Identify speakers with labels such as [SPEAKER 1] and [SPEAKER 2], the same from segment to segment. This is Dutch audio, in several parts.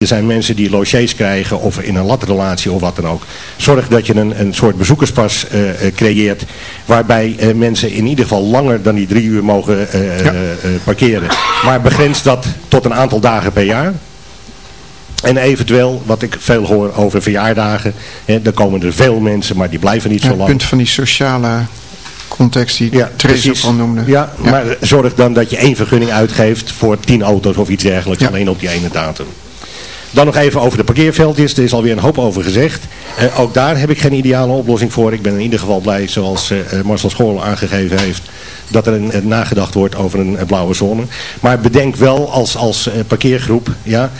[SPEAKER 1] Er zijn mensen die logies krijgen of in een latrelatie of wat dan ook. Zorg dat je een, een soort bezoekerspas uh, creëert waarbij uh, mensen in ieder geval langer dan die drie uur mogen uh, ja. parkeren. Maar begrens dat tot een aantal dagen per jaar. En eventueel, wat ik veel hoor over verjaardagen, hè, dan komen er veel mensen, maar die blijven niet
[SPEAKER 2] ja,
[SPEAKER 1] zo lang.
[SPEAKER 2] Het punt van die sociale context die ja, al noemde.
[SPEAKER 1] Ja, ja, maar zorg dan dat je één vergunning uitgeeft voor tien auto's of iets dergelijks, alleen op die ene datum. Dan nog even over de parkeerveldjes. Er is alweer een hoop over gezegd. Uh, ook daar heb ik geen ideale oplossing voor. Ik ben in ieder geval blij, zoals uh, Marcel School aangegeven heeft, dat er nagedacht wordt over een, blauwe zone. Maar bedenk wel als, als parkeergroep, ja,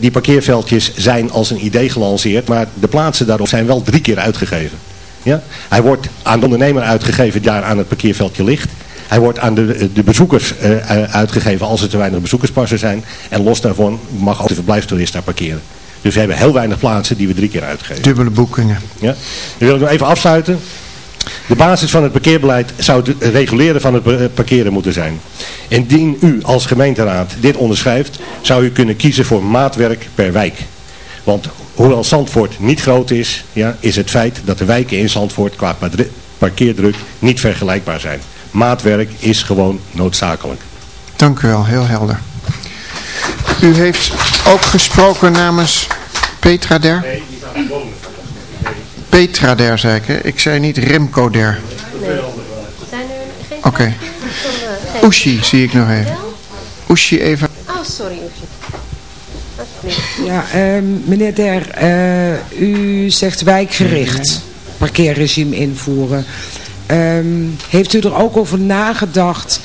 [SPEAKER 1] die parkeerveldjes zijn als een idee gelanceerd, maar de plaatsen daarop zijn wel drie keer uitgegeven. Ja? Hij wordt aan de ondernemer uitgegeven daar aan het parkeerveldje ligt. Hij wordt aan de, de bezoekers uh, uitgegeven als er te weinig bezoekerspassen zijn. En los daarvan mag ook de verblijfstoerist daar parkeren. Dus we hebben heel weinig plaatsen die we drie keer uitgeven.
[SPEAKER 2] Dubbele boekingen.
[SPEAKER 1] Ja. Dan wil ik nog even afsluiten. De basis van het parkeerbeleid zou het reguleren van het parkeren moeten zijn. Indien u als gemeenteraad dit onderschrijft, zou u kunnen kiezen voor maatwerk per wijk. Want hoewel Zandvoort niet groot is, ja, is het feit dat de wijken in Zandvoort qua parkeerdruk niet vergelijkbaar zijn maatwerk is gewoon noodzakelijk.
[SPEAKER 2] Dank u wel, heel helder. U heeft ook gesproken namens Petra Der? Nee, die gewoon. Petra Der, zei ik. Hè? Ik zei niet Remco Der. Nee. Zijn er geen Oké. Okay. Oeshi zie ik nog even. Oeshi even.
[SPEAKER 3] Oh, sorry Oeshi.
[SPEAKER 4] Ja, uh, meneer Der, uh, u zegt wijkgericht parkeerregime invoeren. Um, heeft u er ook over nagedacht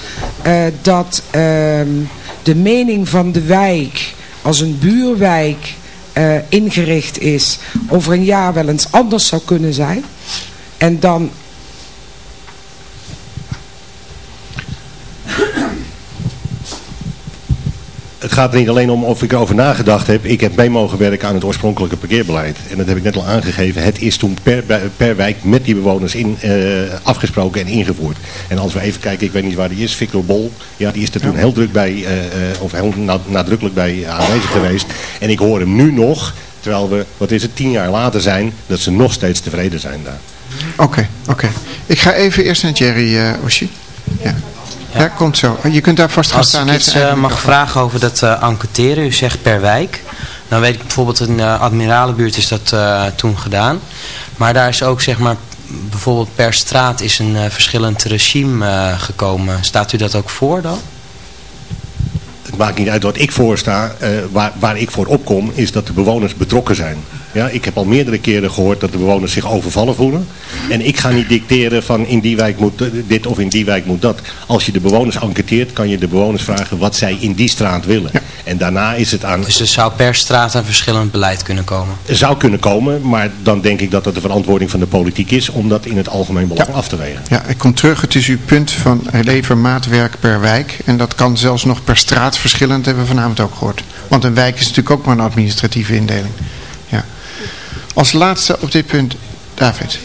[SPEAKER 4] uh, dat um, de mening van de wijk als een buurwijk uh, ingericht is over een jaar wel eens anders zou kunnen zijn? En dan
[SPEAKER 1] gaat er niet alleen om of ik erover nagedacht heb. Ik heb mee mogen werken aan het oorspronkelijke parkeerbeleid. En dat heb ik net al aangegeven. Het is toen per, per wijk met die bewoners in, uh, afgesproken en ingevoerd. En als we even kijken, ik weet niet waar die is, Victor Bol. Ja, die is er toen heel druk bij, uh, of heel nadrukkelijk bij aanwezig geweest. En ik hoor hem nu nog, terwijl we, wat is het, tien jaar later zijn, dat ze nog steeds tevreden zijn daar.
[SPEAKER 2] Oké, okay, oké. Okay. Ik ga even eerst naar Jerry uh, Oshie. Ja. Ja, komt zo. Je kunt daar vast gaan
[SPEAKER 5] Als
[SPEAKER 2] staan.
[SPEAKER 5] Als ik iets uh, mag vragen over dat uh, enquêteren, u zegt per wijk. Dan weet ik bijvoorbeeld in de uh, Admiralenbuurt is dat toen gedaan. Maar daar is ook zeg maar, bijvoorbeeld per straat is een verschillend regime gekomen. Staat u dat ook voor dan?
[SPEAKER 1] Het maakt niet uit wat ik voorsta. waar, waar ik voor opkom is dat de bewoners betrokken zijn. Ja, ik heb al meerdere keren gehoord dat de bewoners zich overvallen voelen. En ik ga niet dicteren van in die wijk moet dit of in die wijk moet dat. Als je de bewoners enquêteert, kan je de bewoners vragen wat zij in die straat willen. Ja. En daarna is het aan...
[SPEAKER 5] Dus er zou per straat een verschillend beleid kunnen komen?
[SPEAKER 1] Er zou kunnen komen, maar dan denk ik dat het de verantwoording van de politiek is om dat in het algemeen belang ja. af te wegen.
[SPEAKER 2] Ja, ik kom terug. Het is uw punt van lever maatwerk per wijk. En dat kan zelfs nog per straat verschillend, hebben we vanavond ook gehoord. Want een wijk is natuurlijk ook maar een administratieve indeling. Als laatste op dit punt, David.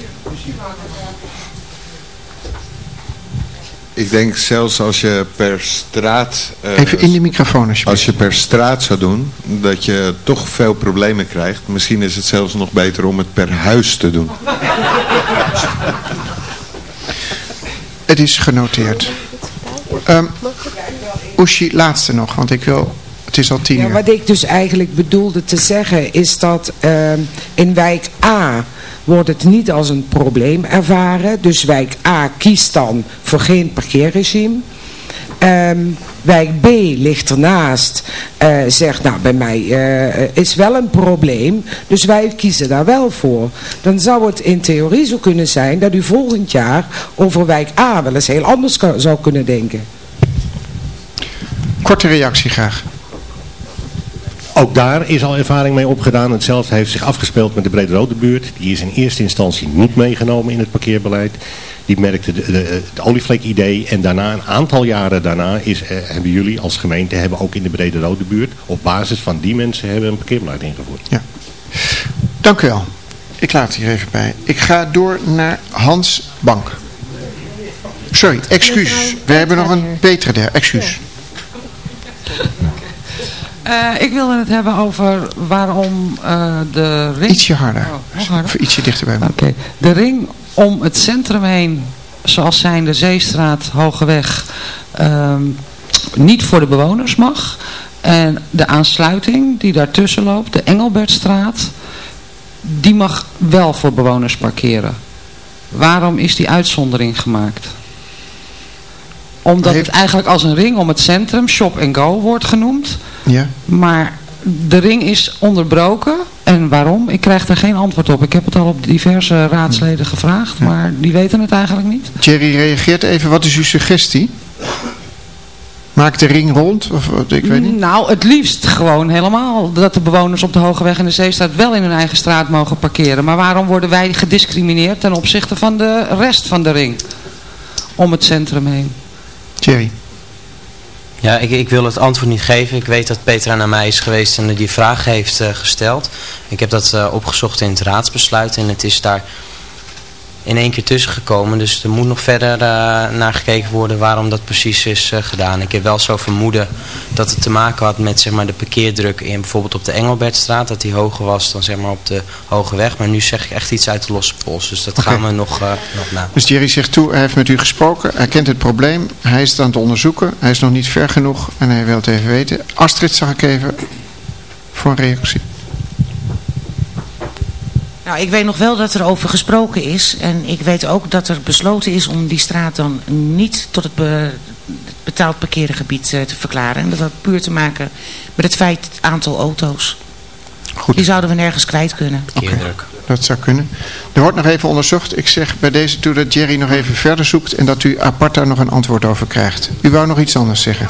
[SPEAKER 6] Ik denk zelfs als je per straat...
[SPEAKER 2] Uh, Even in de microfoon alsjeblieft.
[SPEAKER 6] Als je per straat zou doen, dat je toch veel problemen krijgt. Misschien is het zelfs nog beter om het per huis te doen.
[SPEAKER 2] het is genoteerd. Um, Oeshi, laatste nog, want ik wil het is al tien
[SPEAKER 4] ja,
[SPEAKER 2] uur.
[SPEAKER 4] Wat ik dus eigenlijk bedoelde te zeggen is dat uh, in wijk A wordt het niet als een probleem ervaren. Dus wijk A kiest dan voor geen parkeerregime. Um, wijk B ligt ernaast, uh, zegt nou bij mij uh, is wel een probleem, dus wij kiezen daar wel voor. Dan zou het in theorie zo kunnen zijn dat u volgend jaar over wijk A wel eens heel anders zou kunnen denken.
[SPEAKER 2] Korte reactie graag.
[SPEAKER 1] Ook daar is al ervaring mee opgedaan. Hetzelfde heeft zich afgespeeld met de Brede Rode buurt. Die is in eerste instantie niet meegenomen in het parkeerbeleid. Die merkte de, het olievlek-idee. En daarna, een aantal jaren daarna, is, eh, hebben jullie als gemeente hebben ook in de Brede Rode buurt, op basis van die mensen, hebben een parkeerbeleid ingevoerd.
[SPEAKER 2] Ja. Dank u wel. Ik laat hier even bij. Ik ga door naar Hans Bank. Sorry, excuus. We hebben nog een betere der. Excuus.
[SPEAKER 3] Uh, ik wilde het hebben over waarom uh, de ring...
[SPEAKER 2] Ietsje harder. Oh, harder. Of ietsje dichterbij.
[SPEAKER 3] Oké. De ring om het centrum heen, zoals zijn de Zeestraat, Hogeweg, uh, niet voor de bewoners mag. En de aansluiting die daartussen loopt, de Engelbertstraat, die mag wel voor bewoners parkeren. Waarom is die uitzondering gemaakt? Omdat het eigenlijk als een ring om het centrum, shop and go, wordt genoemd.
[SPEAKER 2] Ja.
[SPEAKER 3] Maar de ring is onderbroken. En waarom? Ik krijg er geen antwoord op. Ik heb het al op diverse raadsleden gevraagd, maar die weten het eigenlijk niet.
[SPEAKER 2] Jerry reageert even. Wat is uw suggestie? Maak de ring rond? Of, ik weet niet.
[SPEAKER 3] Nou, het liefst gewoon helemaal. Dat de bewoners op de Hogeweg en de Zeestraat wel in hun eigen straat mogen parkeren. Maar waarom worden wij gediscrimineerd ten opzichte van de rest van de ring? Om het centrum heen.
[SPEAKER 2] Jerry.
[SPEAKER 5] Ja, ik, ik wil het antwoord niet geven. Ik weet dat Petra naar mij is geweest en die vraag heeft uh, gesteld. Ik heb dat uh, opgezocht in het raadsbesluit en het is daar in één keer tussen gekomen. Dus er moet nog verder uh, naar gekeken worden waarom dat precies is uh, gedaan. Ik heb wel zo vermoeden dat het te maken had met zeg maar, de parkeerdruk in bijvoorbeeld op de Engelbertstraat. Dat die hoger was dan zeg maar, op de Hoge Weg. Maar nu zeg ik echt iets uit de losse pols. Dus dat gaan we nog, uh, nog na.
[SPEAKER 2] Dus Jerry zegt toe, hij heeft met u gesproken. Hij kent het probleem. Hij is het aan het onderzoeken. Hij is nog niet ver genoeg en hij wil het even weten. Astrid zag ik even voor een reactie.
[SPEAKER 7] Nou, ik weet nog wel dat er over gesproken is. En ik weet ook dat er besloten is om die straat dan niet tot het, betaald parkeergebied uh, te verklaren. En dat had puur te maken met het feit het aantal auto's.
[SPEAKER 2] Goed.
[SPEAKER 7] Die zouden we nergens kwijt kunnen.
[SPEAKER 2] Okay. Dat zou kunnen. Er wordt nog even onderzocht. Ik zeg bij deze toe dat Jerry nog even verder zoekt en dat u apart daar nog een antwoord over krijgt. U wou nog iets anders zeggen?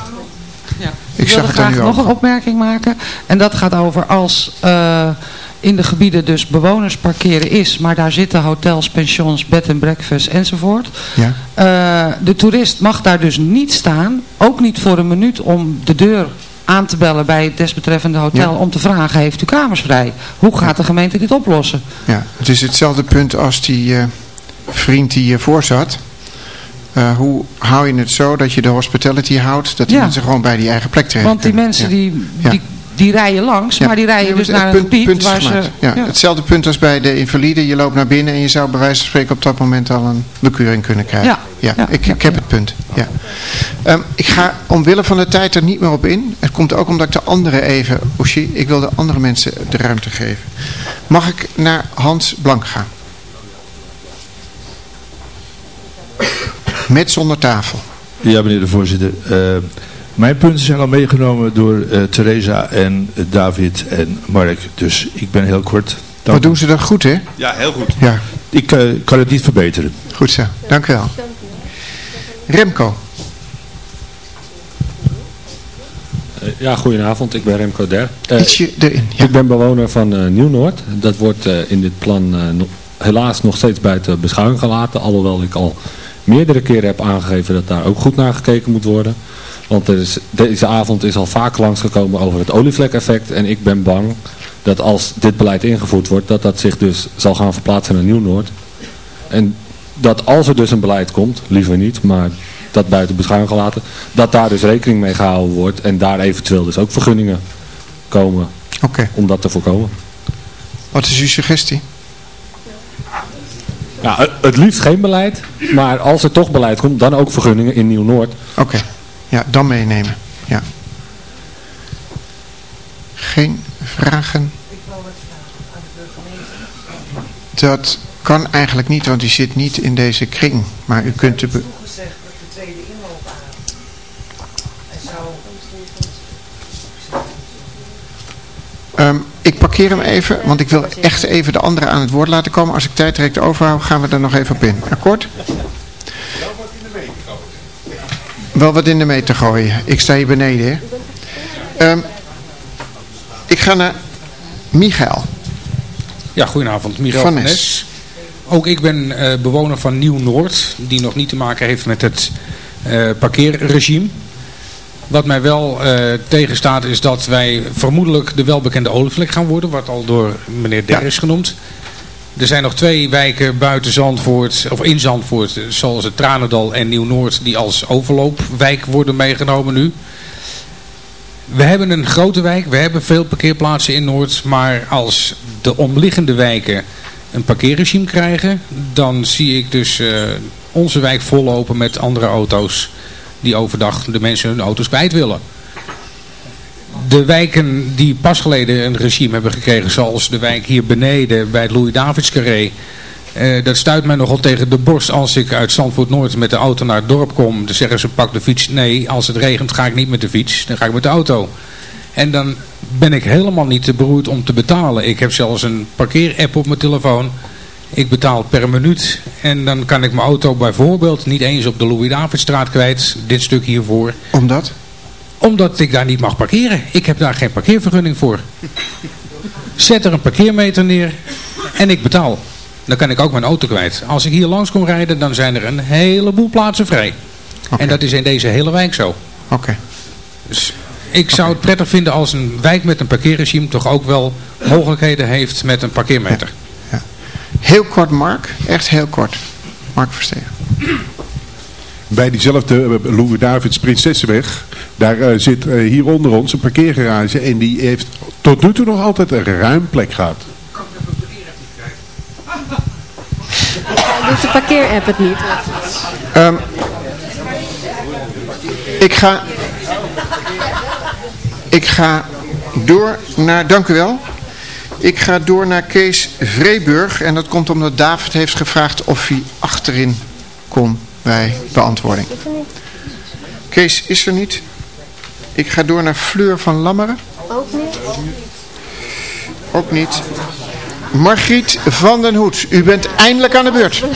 [SPEAKER 3] Ja. Ik, ik zag het graag nog een opmerking maken. En dat gaat over als... Uh, in de gebieden dus bewoners parkeren is, maar daar zitten hotels, pensions, bed en breakfast enzovoort.
[SPEAKER 2] Ja.
[SPEAKER 3] Uh, de toerist mag daar dus niet staan, ook niet voor een minuut om de deur aan te bellen bij het desbetreffende hotel
[SPEAKER 2] Ja.
[SPEAKER 3] om te vragen, heeft u kamers vrij? Hoe gaat de gemeente dit oplossen?
[SPEAKER 2] Ja, het is hetzelfde punt als die uh, vriend die hiervoor zat. Uh, hoe hou je het zo dat je de hospitality houdt, dat die
[SPEAKER 3] Ja.
[SPEAKER 2] mensen gewoon bij die eigen plek terecht
[SPEAKER 3] Want die
[SPEAKER 2] kunnen?
[SPEAKER 3] mensen die, die, die rijden langs,
[SPEAKER 2] Ja.
[SPEAKER 3] maar die rijden
[SPEAKER 2] Ja,
[SPEAKER 3] dus naar een
[SPEAKER 2] punt-
[SPEAKER 3] gebied
[SPEAKER 2] punt
[SPEAKER 3] waar ze...
[SPEAKER 2] Ja, Hetzelfde punt als bij de invalide. Je loopt naar binnen en je zou bij wijze van spreken op dat moment al een bekeuring kunnen krijgen.
[SPEAKER 3] Ja. Ja,
[SPEAKER 2] ik,
[SPEAKER 3] ja,
[SPEAKER 2] ik heb
[SPEAKER 3] ja.
[SPEAKER 2] het punt. Ja. Ehm, ik ga omwille van de tijd er niet meer op in. Het komt ook omdat ik de anderen even... Oeshi, ik wil de andere mensen de ruimte geven. Mag ik naar Hans Blank gaan? Met zonder tafel.
[SPEAKER 8] Ja, meneer de voorzitter. Eh, mijn punten zijn al meegenomen door eh Theresa en David en Mark. Dus ik ben heel kort. Dank
[SPEAKER 2] Wat doen ze dat goed, hè?
[SPEAKER 6] Ja, heel goed.
[SPEAKER 2] Ja,
[SPEAKER 8] Ik eh, kan het niet verbeteren.
[SPEAKER 2] goed zo. Dank u wel. Remco.
[SPEAKER 9] Eh, Ja, goedenavond. Ik ben Remco Der.
[SPEAKER 2] Ietsje erin. Ja.
[SPEAKER 9] Ik ben bewoner van eh, Nieuw-Noord. Dat wordt eh, in dit plan eh, helaas nog steeds buiten beschouwing gelaten. Alhoewel ik al meerdere keren heb aangegeven dat daar ook goed naar gekeken moet worden. Want er is, deze avond is al vaak langsgekomen over het olievlek-effect. En ik ben bang dat als dit beleid ingevoerd wordt, dat dat zich dus zal gaan verplaatsen naar Nieuw-Noord. En dat als er dus een beleid komt, liever niet, maar dat buiten beschouwing gelaten, dat daar dus rekening mee gehouden wordt en daar eventueel dus ook vergunningen komen om dat te voorkomen.
[SPEAKER 2] Wat is uw suggestie?
[SPEAKER 9] Ja, het- het liefst geen beleid, maar als er toch beleid komt, dan ook vergunningen in Nieuw-Noord.
[SPEAKER 2] Oké, ja, dan meenemen. Ja. Geen vragen? Dat kan eigenlijk niet, want u zit niet in deze kring. Maar u kunt de... be-
[SPEAKER 4] gezegd dat de tweede inloop aan. En zou...
[SPEAKER 2] Ehm, ik parkeer hem even, want ik wil echt even de anderen aan het woord laten komen. Als ik tijd direct overhoud, gaan we er nog even op in. Akkoord? Wel wat in de meter gooien. Ik sta hier beneden. Ehm, ik ga naar Michael
[SPEAKER 10] Ja, goedenavond. Michael
[SPEAKER 2] van
[SPEAKER 10] van
[SPEAKER 2] Nes.
[SPEAKER 10] Nes. Ook ik ben eh, bewoner van Nieuw-Noord, die nog niet te maken heeft met het eh, parkeerregime. Wat mij wel eh, tegenstaat is dat wij vermoedelijk de welbekende olievlek gaan worden, wat al door meneer Der
[SPEAKER 2] Ja.
[SPEAKER 10] is genoemd. Er zijn nog twee wijken buiten Zandvoort, of in Zandvoort, zoals het Tranendal en Nieuw-Noord, die als overloopwijk worden meegenomen nu. We hebben een grote wijk, we hebben veel parkeerplaatsen in Noord, maar als de omliggende wijken een parkeerregime krijgen, dan zie ik dus uh, onze wijk vollopen met andere auto's die overdag de mensen hun auto's kwijt willen. De wijken die pas geleden een regime hebben gekregen, zoals de wijk hier beneden bij het Louis-Davids Carré, uh, dat stuit mij nogal tegen de borst als ik uit Zandvoort Noord met de auto naar het dorp kom. Dan zeggen ze pak de fiets. Nee, als het regent ga ik niet met de fiets. Dan ga ik met de auto. En dan ben ik helemaal niet te beroerd om te betalen. Ik heb zelfs een parkeerapp op mijn telefoon. Ik betaal per minuut. En dan kan ik mijn auto bijvoorbeeld niet eens op de Louis-Davidstraat kwijt. Dit stuk hiervoor.
[SPEAKER 2] Omdat?
[SPEAKER 10] Omdat ik daar niet mag parkeren. Ik heb daar geen parkeervergunning voor. Zet er een parkeermeter neer en ik betaal dan kan ik ook mijn auto kwijt. Als ik hier langs kom rijden, dan zijn er een heleboel plaatsen vrij. En dat is in deze hele wijk zo.
[SPEAKER 2] Oké.
[SPEAKER 10] Dus ik zou het prettig vinden als een wijk met een parkeerregime toch ook wel mogelijkheden heeft met een parkeermeter.
[SPEAKER 2] Ja. Heel kort Mark, echt heel kort. Mark Verstegen.
[SPEAKER 11] Bij diezelfde eh, Louis Davids Prinsessenweg, daar uh, zit uh, hier onder ons een parkeergarage en die heeft tot nu toe nog altijd een ruim plek gehad.
[SPEAKER 12] doet de parkeerapp het niet?
[SPEAKER 2] Um, ik ga... Ik ga door naar... Dank u wel. Ik ga door naar Kees Vreeburg. En dat komt omdat David heeft gevraagd of hij achterin kon bij beantwoording. Kees is er niet. Ik ga door naar Fleur van Lammeren.
[SPEAKER 12] Ook niet.
[SPEAKER 2] Ook niet. Margriet van den Hoed, u bent eindelijk aan de beurt.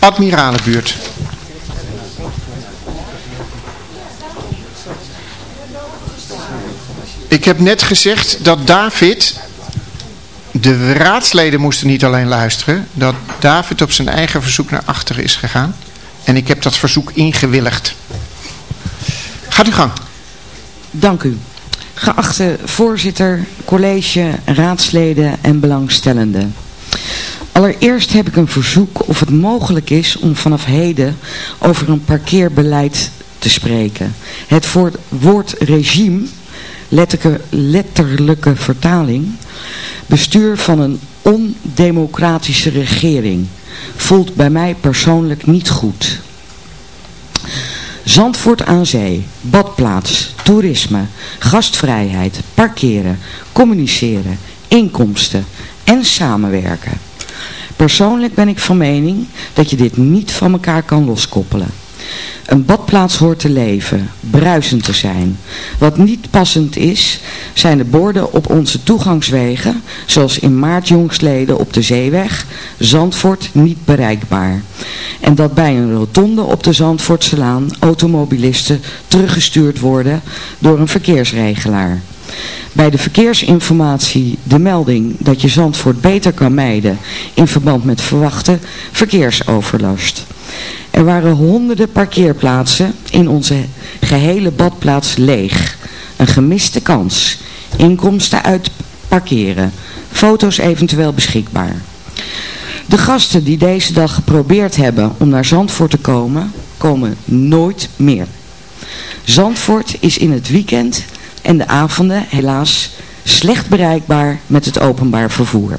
[SPEAKER 2] Admiralenbuurt. Ik heb net gezegd dat David, de raadsleden moesten niet alleen luisteren, dat David op zijn eigen verzoek naar achteren is gegaan. En ik heb dat verzoek ingewilligd. Gaat u gang.
[SPEAKER 13] Dank u. Geachte voorzitter, college, raadsleden en belangstellenden. Allereerst heb ik een verzoek of het mogelijk is om vanaf heden over een parkeerbeleid te spreken. Het woord regime, letterlijke, letterlijke vertaling, bestuur van een ondemocratische regering, voelt bij mij persoonlijk niet goed. Zandvoort aan zee, badplaats, toerisme, gastvrijheid, parkeren, communiceren, inkomsten en samenwerken. Persoonlijk ben ik van mening dat je dit niet van elkaar kan loskoppelen. Een badplaats hoort te leven, bruisend te zijn. Wat niet passend is, zijn de borden op onze toegangswegen, zoals in maart jongsleden op de Zeeweg, Zandvoort niet bereikbaar. En dat bij een rotonde op de Zandvoortselaan automobilisten teruggestuurd worden door een verkeersregelaar. Bij de verkeersinformatie de melding dat je Zandvoort beter kan mijden in verband met verwachte verkeersoverlast. Er waren honderden parkeerplaatsen in onze gehele badplaats leeg. Een gemiste kans. Inkomsten uit parkeren. Foto's eventueel beschikbaar. De gasten die deze dag geprobeerd hebben om naar Zandvoort te komen, komen nooit meer. Zandvoort is in het weekend en de avonden helaas slecht bereikbaar met het openbaar vervoer.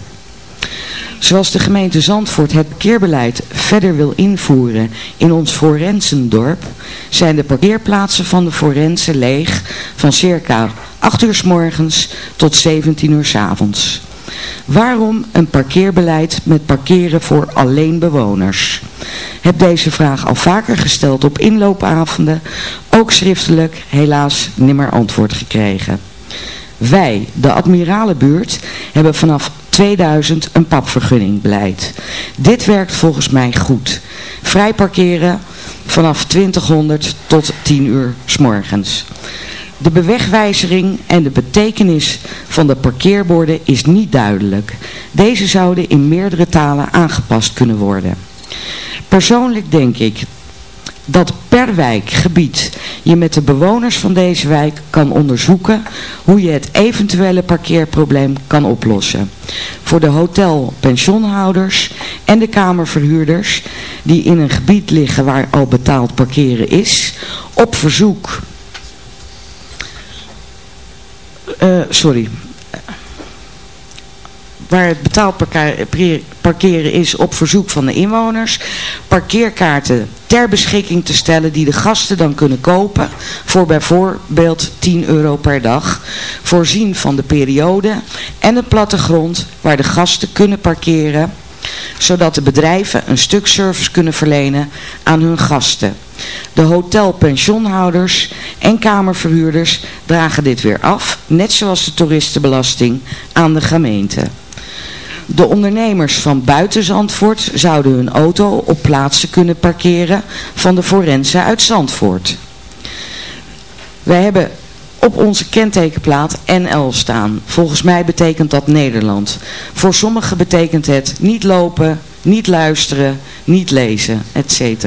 [SPEAKER 13] Zoals de gemeente Zandvoort het parkeerbeleid verder wil invoeren in ons Forensendorp, zijn de parkeerplaatsen van de Forensen leeg van circa 8 uur s morgens tot 17 uur s avonds. Waarom een parkeerbeleid met parkeren voor alleen bewoners? Heb deze vraag al vaker gesteld op inloopavonden, ook schriftelijk, helaas nimmer antwoord gekregen. Wij, de Admiralenbuurt, hebben vanaf 2000 een papvergunning beleid. Dit werkt volgens mij goed. Vrij parkeren vanaf 2000 tot 10 uur s morgens. De bewegwijzering en de betekenis van de parkeerborden is niet duidelijk. Deze zouden in meerdere talen aangepast kunnen worden. Persoonlijk denk ik dat per wijkgebied je met de bewoners van deze wijk kan onderzoeken hoe je het eventuele parkeerprobleem kan oplossen. Voor de hotel-pensionhouders en de kamerverhuurders die in een gebied liggen waar al betaald parkeren is, op verzoek... Uh, sorry, waar het betaald parkeren is op verzoek van de inwoners, parkeerkaarten ter beschikking te stellen die de gasten dan kunnen kopen voor bijvoorbeeld 10 euro per dag, voorzien van de periode en de plattegrond waar de gasten kunnen parkeren zodat de bedrijven een stuk service kunnen verlenen aan hun gasten. De hotelpensionhouders en kamerverhuurders dragen dit weer af, net zoals de toeristenbelasting, aan de gemeente. De ondernemers van buiten Zandvoort zouden hun auto op plaatsen kunnen parkeren van de forensen uit Zandvoort. Wij hebben op onze kentekenplaat NL staan. Volgens mij betekent dat Nederland. Voor sommigen betekent het niet lopen, niet luisteren, niet lezen, etc.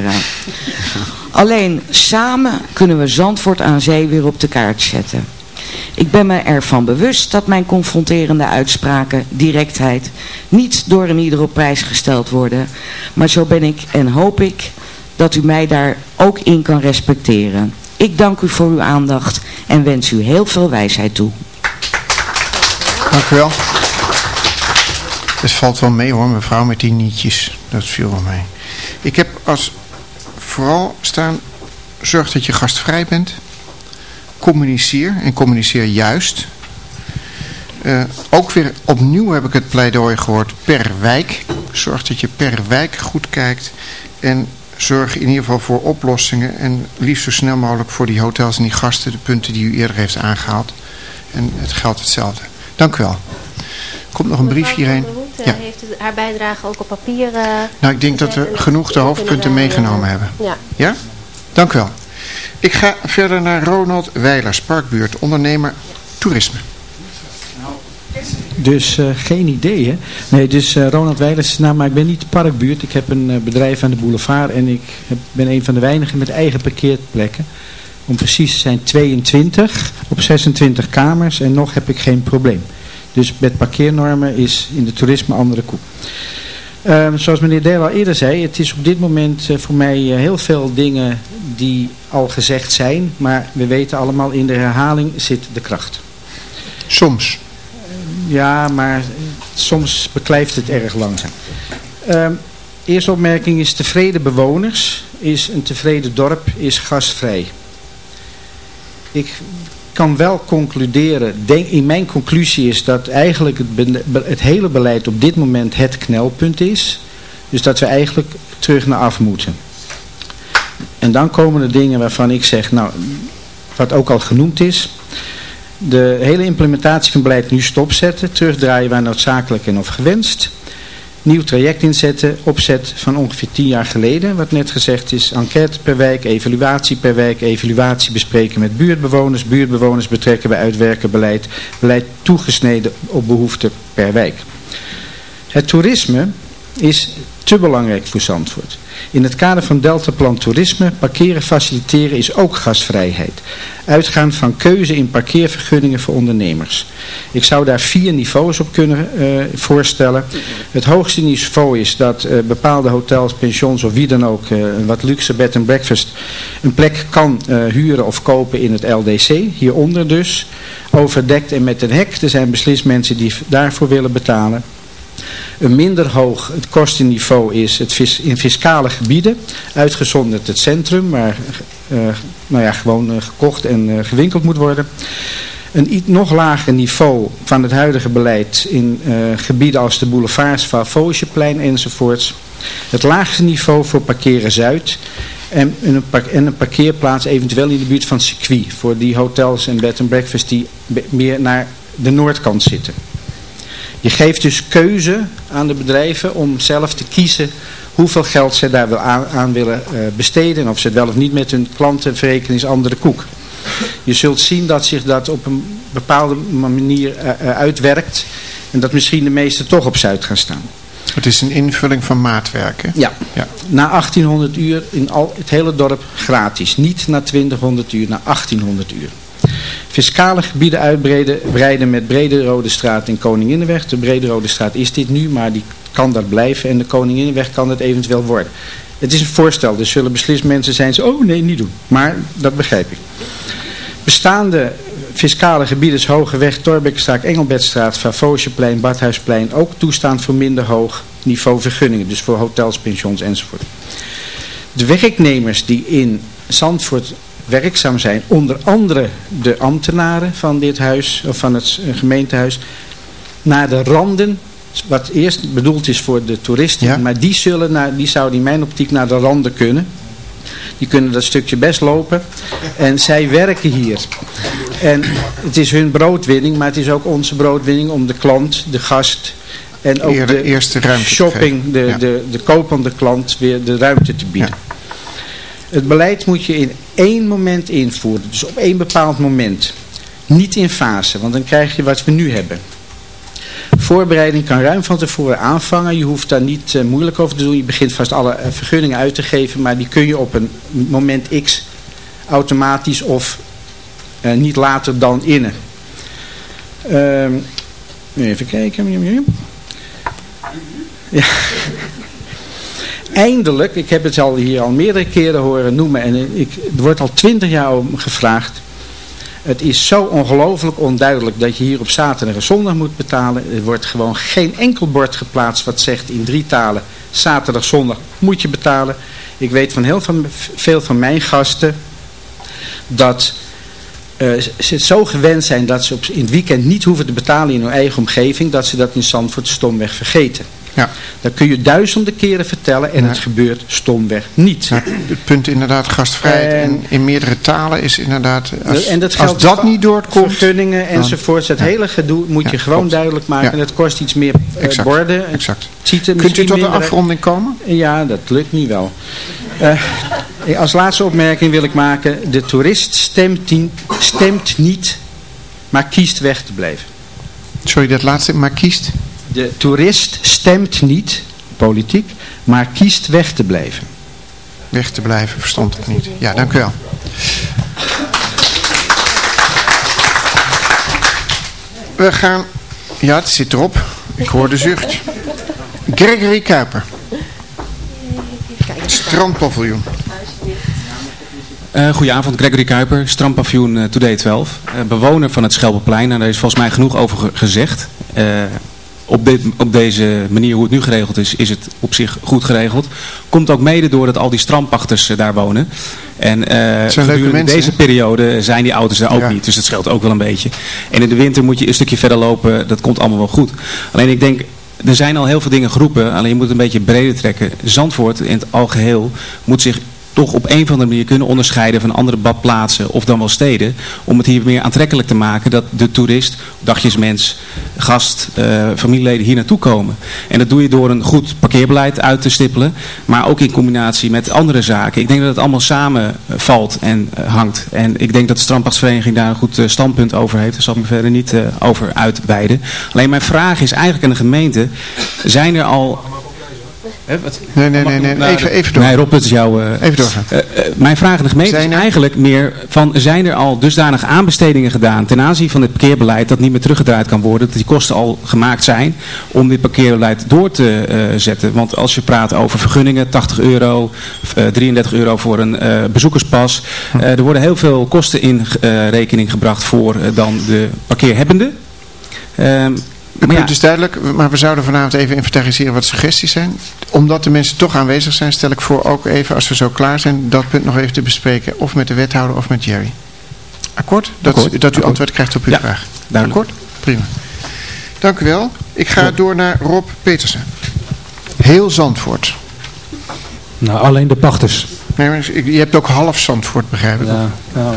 [SPEAKER 13] Alleen samen kunnen we Zandvoort aan zee weer op de kaart zetten. Ik ben me ervan bewust dat mijn confronterende uitspraken, directheid, niet door een ieder op prijs gesteld worden. Maar zo ben ik en hoop ik dat u mij daar ook in kan respecteren. Ik dank u voor uw aandacht en wens u heel veel wijsheid toe.
[SPEAKER 2] Dank u wel. Het valt wel mee hoor, mevrouw met die nietjes. Dat viel wel mee. Ik heb als vooral staan, zorg dat je gastvrij bent communiceer en communiceer juist. Uh, ook weer opnieuw heb ik het pleidooi gehoord per wijk. Zorg dat je per wijk goed kijkt en zorg in ieder geval voor oplossingen en liefst zo snel mogelijk voor die hotels en die gasten, de punten die u eerder heeft aangehaald. En het geldt hetzelfde. Dank u wel. Komt nog een brief hierheen.
[SPEAKER 12] Ja. Heeft haar bijdrage ook op papier... Uh,
[SPEAKER 2] nou, ik denk dat we genoeg de hoofdpunten meegenomen hebben.
[SPEAKER 12] Ja.
[SPEAKER 2] Ja? Dank u wel. Ik ga verder naar Ronald Weilers, Parkbuurt, ondernemer toerisme.
[SPEAKER 14] Dus uh, geen idee, hè? Nee, dus uh, Ronald Weilers, nou, maar ik ben niet parkbuurt. Ik heb een uh, bedrijf aan de boulevard en ik heb, ben een van de weinigen met eigen parkeerplekken. Om precies te zijn 22 op 26 kamers en nog heb ik geen probleem. Dus met parkeernormen is in de toerisme andere koek. Um, zoals meneer Deel al eerder zei, het is op dit moment uh, voor mij uh, heel veel dingen die al gezegd zijn. Maar we weten allemaal, in de herhaling zit de kracht.
[SPEAKER 2] Soms.
[SPEAKER 14] Uh, ja, maar soms beklijft het erg langzaam. Um, eerste opmerking is tevreden bewoners. Is een tevreden dorp, is gastvrij. Ik kan wel concluderen, denk, in mijn conclusie is dat eigenlijk het, het hele beleid op dit moment het knelpunt is. Dus dat we eigenlijk terug naar af moeten. En dan komen de dingen waarvan ik zeg, nou, wat ook al genoemd is. De hele implementatie van beleid nu stopzetten, terugdraaien waar noodzakelijk en of gewenst nieuw traject inzetten, opzet van ongeveer tien jaar geleden. Wat net gezegd is, enquête per wijk, evaluatie per wijk, evaluatie bespreken met buurtbewoners, buurtbewoners betrekken bij uitwerken beleid, beleid toegesneden op behoeften per wijk. Het toerisme is te belangrijk voor Zandvoort. In het kader van Deltaplan Toerisme, parkeren faciliteren is ook gasvrijheid. Uitgaan van keuze in parkeervergunningen voor ondernemers. Ik zou daar vier niveaus op kunnen uh, voorstellen. Het hoogste niveau is dat uh, bepaalde hotels, pensions of wie dan ook, uh, een wat luxe bed and breakfast, een plek kan huren of kopen in het LDC. Hieronder dus, overdekt en met een hek. Er zijn beslist mensen die daarvoor willen betalen. Een minder hoog het kostenniveau is het in fiscale gebieden, uitgezonderd het centrum, waar uh, nou ja, gewoon uh, gekocht en gewinkeld moet worden. Een iets nog lager niveau van het huidige beleid in gebieden als de boulevards, Valfoosjeplein enzovoorts. Het laagste niveau voor parkeren Zuid en een, en een parkeerplaats eventueel in de buurt van circuit voor die hotels en bed and breakfast die meer naar de noordkant zitten. Je geeft dus keuze aan de bedrijven om zelf te kiezen hoeveel geld ze daar wil aan, willen uh, besteden. En of ze het wel of niet met hun klanten verrekenen is andere koek. Je zult zien dat zich dat op een bepaalde manier uh, uitwerkt. En dat misschien de meesten toch op Zuid gaan staan.
[SPEAKER 2] Het is een invulling van maatwerken.
[SPEAKER 14] Ja. ja. Na 1800 uur in al, het hele dorp gratis. Niet na 2000 uur, na 1800 uur. Fiscale gebieden uitbreiden met Brede Rode Straat en Koninginnenweg. De Brede Rode Straat is dit nu, maar die kan dat blijven en de Koninginnenweg kan het eventueel worden. Het is een voorstel, er zullen beslist mensen zijn die oh nee, niet doen. Maar dat begrijp ik. Bestaande fiscale gebieden is Hogeweg, Torbekstraat, Engelbedstraat, Favosjeplein, Badhuisplein ook toestaan voor minder hoog niveau vergunningen. Dus voor hotels, pensions enzovoort. De werknemers die in Zandvoort werkzaam zijn, onder andere de ambtenaren van dit huis, of van het gemeentehuis, naar de randen, wat eerst bedoeld is voor de toeristen, maar die, zullen naar, die zouden in mijn optiek naar de randen kunnen. Die kunnen dat stukje best lopen. En zij werken hier. En het is hun broodwinning, maar het is ook onze broodwinning om de klant, de gast en ook de
[SPEAKER 2] eerste ruimte
[SPEAKER 14] shopping, de, de, de kopende klant weer de ruimte te bieden. Het beleid moet je in één moment invoeren. Dus op één bepaald moment. Niet in fase, want dan krijg je wat we nu hebben. Voorbereiding kan ruim van tevoren aanvangen. Je hoeft daar niet uh, moeilijk over te doen. Je begint vast alle uh, vergunningen uit te geven. Maar die kun je op een moment X automatisch of uh, niet later dan innen. Ehm, even kijken. Ja. Eindelijk, ik heb het al hier al meerdere keren horen noemen. En ik, er wordt al twintig jaar om gevraagd. Het is zo ongelooflijk onduidelijk dat je hier op zaterdag en zondag moet betalen. Er wordt gewoon geen enkel bord geplaatst wat zegt in drie talen. Zaterdag, zondag moet je betalen. Ik weet van heel van, veel van mijn gasten dat uh, ze zo gewend zijn dat ze op, in het weekend niet hoeven te betalen in hun eigen omgeving. Dat ze dat in Zandvoort stomweg vergeten. Ja. Dat kun je duizenden keren vertellen en het gebeurt stomweg niet.
[SPEAKER 2] het punt inderdaad gastvrijheid en, in meerdere talen is inderdaad... Als,
[SPEAKER 14] en dat
[SPEAKER 2] als dat niet doorkomt...
[SPEAKER 14] Vergunningen enzovoorts. Het hele gedoe moet je gewoon duidelijk maken. En het kost iets meer uh, borden.
[SPEAKER 2] Exact. Kunt u tot een afronding komen?
[SPEAKER 14] Ja, dat lukt niet wel. Uh, als laatste opmerking wil ik maken. De toerist stemt, stemt niet, maar kiest weg te blijven.
[SPEAKER 2] Sorry, dat laatste, maar kiest?
[SPEAKER 14] De toerist stemt niet, politiek, maar kiest weg te blijven.
[SPEAKER 2] Weg te blijven, verstond ik niet. Ja, dank u wel. We gaan... Ja, het zit erop. Ik hoor de zucht. Gregory Kuiper. Strandpaviljoen.
[SPEAKER 15] Uh, goedenavond, Gregory Kuiper, strandpaviljoen uh, Today 12. Uh, bewoner van het Schelpenplein, en nou, daar is volgens mij genoeg over gezegd. Op, dit, op deze manier hoe het nu geregeld is, is het op zich goed geregeld. Komt ook mede doordat al die strandpachters uh, daar wonen. En uh, gedurende deze periode zijn die auto's er ook niet. Dus dat scheelt ook wel een beetje. En in de winter moet je een stukje verder lopen. Dat komt allemaal wel goed. Alleen ik denk, er zijn al heel veel dingen geroepen. Alleen je moet het een beetje breder trekken. Zandvoort in het algeheel moet zich toch op een of andere manier kunnen onderscheiden van andere badplaatsen of dan wel steden. Om het hier meer aantrekkelijk te maken dat de toerist, dagjesmens, gast, uh, familieleden hier naartoe komen. En dat doe je door een goed parkeerbeleid uit te stippelen, maar ook in combinatie met andere zaken. Ik denk dat het allemaal samen valt en uh, hangt. En ik denk dat de strandpachtsvereniging daar een goed uh, standpunt over heeft. Daar zal ik me verder niet over uitweiden. Alleen mijn vraag is eigenlijk aan de gemeente, zijn er al
[SPEAKER 2] Nee, nee, nee, nee. Even, even door.
[SPEAKER 15] Nee, Rob, het is jouw... Uh,
[SPEAKER 2] even doorgaan.
[SPEAKER 15] Uh, uh, mijn vraag aan de gemeente is eigenlijk meer van... Zijn er al dusdanige aanbestedingen gedaan ten aanzien van het parkeerbeleid... dat niet meer teruggedraaid kan worden? Dat die kosten al gemaakt zijn om dit parkeerbeleid door te zetten? Want als je praat over vergunningen, 80 euro, 33 euro voor een bezoekerspas... er worden heel veel kosten in rekening gebracht voor dan de parkeerhebbenden.
[SPEAKER 2] Ehm, het punt is duidelijk, maar we zouden vanavond even inventariseren wat suggesties zijn. Omdat de mensen toch aanwezig zijn, stel ik voor ook even, als we zo klaar zijn, dat punt nog even te bespreken. Of met de wethouder of met Jerry. Akkoord? Dat, Akkoord. dat u antwoord krijgt op uw ja, vraag. Duidelijk. Akkoord? Prima. Dank u wel. Ik ga door naar Rob Petersen. Heel Zandvoort.
[SPEAKER 16] Nou, alleen de pachters.
[SPEAKER 2] Nee, je hebt ook half Zandvoort, begrijp ik. Ja,
[SPEAKER 16] nou,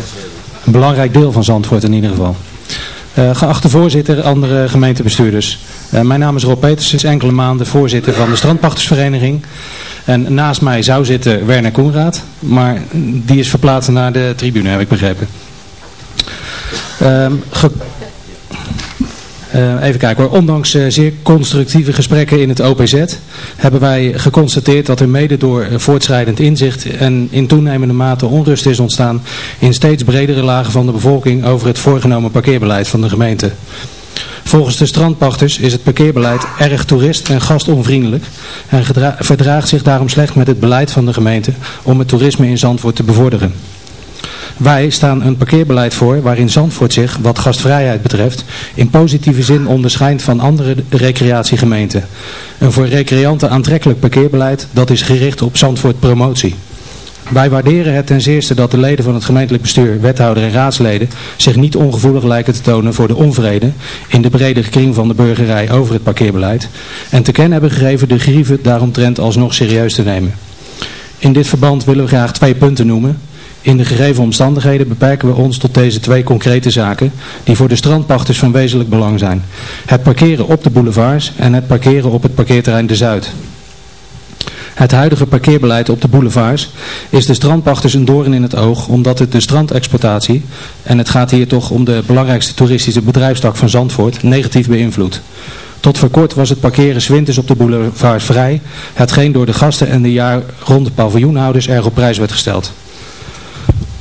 [SPEAKER 16] een belangrijk deel van Zandvoort in ieder geval. Uh, geachte voorzitter, andere gemeentebestuurders. Uh, mijn naam is Rob Peters, sinds enkele maanden voorzitter van de Strandpachtersvereniging. En naast mij zou zitten Werner Koenraad, maar die is verplaatst naar de tribune, heb ik begrepen. Uh, even kijken hoor. Ondanks uh, zeer constructieve gesprekken in het OPZ hebben wij geconstateerd dat er mede door voortschrijdend inzicht en in toenemende mate onrust is ontstaan in steeds bredere lagen van de bevolking over het voorgenomen parkeerbeleid van de gemeente. Volgens de strandpachters is het parkeerbeleid erg toerist- en gastonvriendelijk en verdraagt zich daarom slecht met het beleid van de gemeente om het toerisme in Zandvoort te bevorderen. Wij staan een parkeerbeleid voor waarin Zandvoort zich, wat gastvrijheid betreft, in positieve zin onderscheidt van andere recreatiegemeenten. Een voor recreanten aantrekkelijk parkeerbeleid dat is gericht op Zandvoort promotie. Wij waarderen het ten zeerste dat de leden van het gemeentelijk bestuur, wethouder en raadsleden zich niet ongevoelig lijken te tonen voor de onvrede in de bredere kring van de burgerij over het parkeerbeleid en te kennen hebben gegeven de grieven daaromtrent alsnog serieus te nemen. In dit verband willen we graag twee punten noemen. In de gegeven omstandigheden beperken we ons tot deze twee concrete zaken die voor de strandpachters van wezenlijk belang zijn. Het parkeren op de boulevards en het parkeren op het parkeerterrein De Zuid. Het huidige parkeerbeleid op de boulevards is de strandpachters een doorn in het oog omdat het de strandexploitatie, en het gaat hier toch om de belangrijkste toeristische bedrijfstak van Zandvoort, negatief beïnvloedt. Tot voor kort was het parkeren zwinters op de boulevards vrij, hetgeen door de gasten en de jaar rond de paviljoenhouders erg op prijs werd gesteld.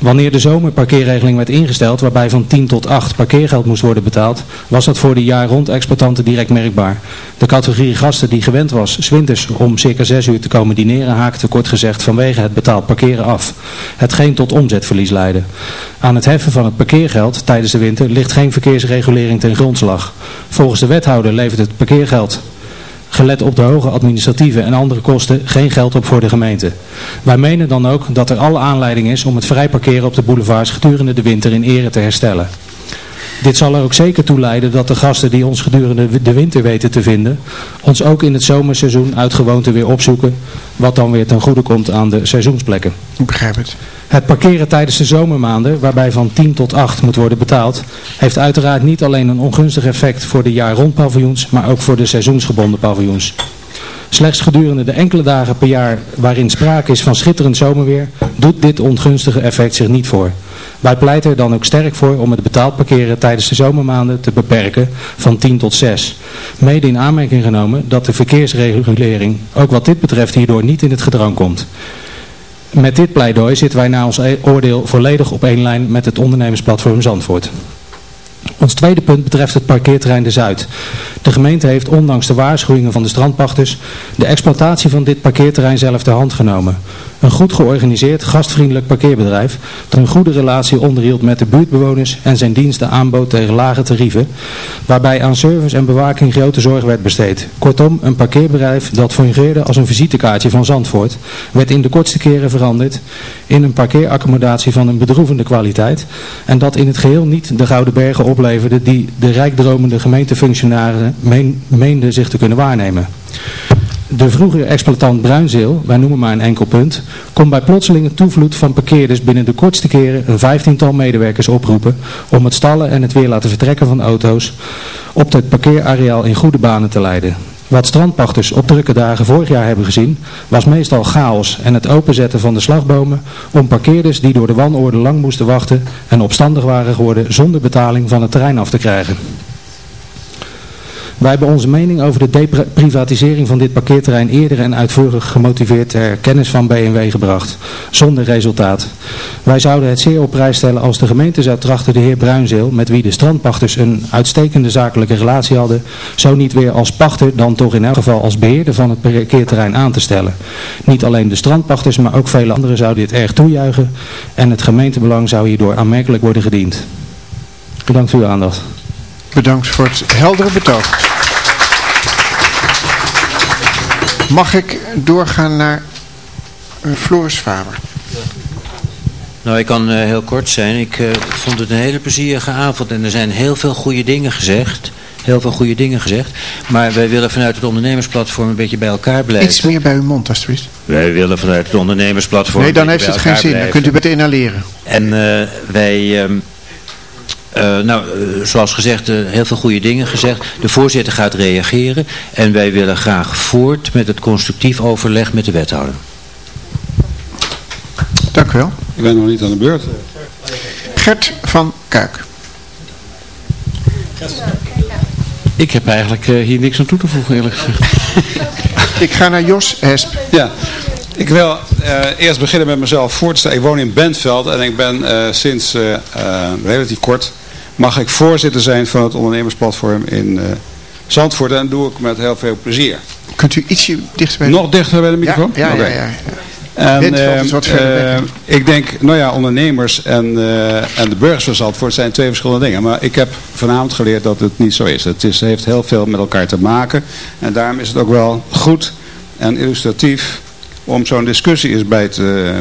[SPEAKER 16] Wanneer de zomerparkeerregeling werd ingesteld, waarbij van 10 tot 8 parkeergeld moest worden betaald, was dat voor de jaar rond exploitanten direct merkbaar. De categorie gasten die gewend was zwinters om circa 6 uur te komen dineren haakte kort gezegd vanwege het betaald parkeren af. Hetgeen tot omzetverlies leidde. Aan het heffen van het parkeergeld tijdens de winter ligt geen verkeersregulering ten grondslag. Volgens de wethouder levert het parkeergeld gelet op de hoge administratieve en andere kosten, geen geld op voor de gemeente. Wij menen dan ook dat er alle aanleiding is om het vrij parkeren op de boulevards gedurende de winter in ere te herstellen. Dit zal er ook zeker toe leiden dat de gasten die ons gedurende de winter weten te vinden, ons ook in het zomerseizoen uit gewoonte weer opzoeken, wat dan weer ten goede komt aan de seizoensplekken.
[SPEAKER 2] Ik begrijp het.
[SPEAKER 16] Het parkeren tijdens de zomermaanden, waarbij van 10 tot 8 moet worden betaald, heeft uiteraard niet alleen een ongunstig effect voor de jaar-rond paviljoens, maar ook voor de seizoensgebonden paviljoens. Slechts gedurende de enkele dagen per jaar waarin sprake is van schitterend zomerweer, doet dit ongunstige effect zich niet voor. Wij pleiten er dan ook sterk voor om het betaald parkeren tijdens de zomermaanden te beperken van 10 tot 6. Mede in aanmerking genomen dat de verkeersregulering ook wat dit betreft hierdoor niet in het gedrang komt. Met dit pleidooi zitten wij na ons e- oordeel volledig op één lijn met het ondernemersplatform Zandvoort. Ons tweede punt betreft het parkeerterrein De Zuid. De gemeente heeft ondanks de waarschuwingen van de strandpachters de exploitatie van dit parkeerterrein zelf ter hand genomen. Een goed georganiseerd, gastvriendelijk parkeerbedrijf dat een goede relatie onderhield met de buurtbewoners en zijn diensten aanbood tegen lage tarieven, waarbij aan service en bewaking grote zorg werd besteed. Kortom, een parkeerbedrijf dat fungeerde als een visitekaartje van Zandvoort, werd in de kortste keren veranderd in een parkeeraccommodatie van een bedroevende kwaliteit en dat in het geheel niet de gouden bergen opleverde die de rijkdromende gemeentefunctionarissen meenden zich te kunnen waarnemen. De vroegere exploitant Bruinzeel, wij noemen maar een enkel punt, kon bij plotselinge toevloed van parkeerders binnen de kortste keren een vijftiental medewerkers oproepen om het stallen en het weer laten vertrekken van auto's op het parkeerareaal in goede banen te leiden. Wat strandpachters op drukke dagen vorig jaar hebben gezien, was meestal chaos en het openzetten van de slagbomen om parkeerders die door de wanorde lang moesten wachten en opstandig waren geworden zonder betaling van het terrein af te krijgen. Wij hebben onze mening over de deprivatisering van dit parkeerterrein eerder en uitvoerig gemotiveerd ter kennis van BMW gebracht, zonder resultaat. Wij zouden het zeer op prijs stellen als de gemeente zou trachten de heer Bruinzeel, met wie de strandpachters een uitstekende zakelijke relatie hadden, zo niet weer als pachter dan toch in elk geval als beheerder van het parkeerterrein aan te stellen. Niet alleen de strandpachters, maar ook vele anderen zouden dit erg toejuichen en het gemeentebelang zou hierdoor aanmerkelijk worden gediend. Bedankt voor uw aandacht.
[SPEAKER 2] Bedankt voor het heldere betoog. Mag ik doorgaan naar uh, Floris Faber?
[SPEAKER 17] Nou, ik kan uh, heel kort zijn. Ik uh, vond het een hele plezierige avond en er zijn heel veel goede dingen gezegd. Heel veel goede dingen gezegd. Maar wij willen vanuit het ondernemersplatform een beetje bij elkaar blijven.
[SPEAKER 2] Iets meer bij uw mond, alstublieft.
[SPEAKER 17] Wij willen vanuit het ondernemersplatform
[SPEAKER 2] Nee, dan heeft het geen zin. Dan kunt u het inhaleren.
[SPEAKER 17] En wij... Uh, uh, nou, uh, zoals gezegd, uh, heel veel goede dingen gezegd. De voorzitter gaat reageren en wij willen graag voort met het constructief overleg met de wethouder.
[SPEAKER 2] Dank u wel.
[SPEAKER 18] Ik ben nog niet aan de beurt.
[SPEAKER 2] Gert van Kuik.
[SPEAKER 18] Ik heb eigenlijk hier niks aan toe te voegen eerlijk gezegd.
[SPEAKER 2] Ik ga naar Jos Hesp.
[SPEAKER 18] Ja, ik wil uh, eerst beginnen met mezelf voor te stellen. Ik woon in Bentveld en ik ben uh, sinds uh, relatief kort
[SPEAKER 19] mag ik voorzitter zijn van het ondernemersplatform in Zandvoort. En dat doe ik met heel veel plezier.
[SPEAKER 2] Kunt u ietsje dichter bij
[SPEAKER 19] Nog dichter bij de microfoon?
[SPEAKER 2] Ja, ja, ja. ja.
[SPEAKER 19] En uh, ik denk, nou ja, ondernemers en, uh, en de burgers van Zandvoort zijn twee verschillende dingen. Maar ik heb vanavond geleerd dat het niet zo is. Het is, heeft heel veel met elkaar te maken. En daarom is het ook wel goed en illustratief om zo'n discussie eens bij te,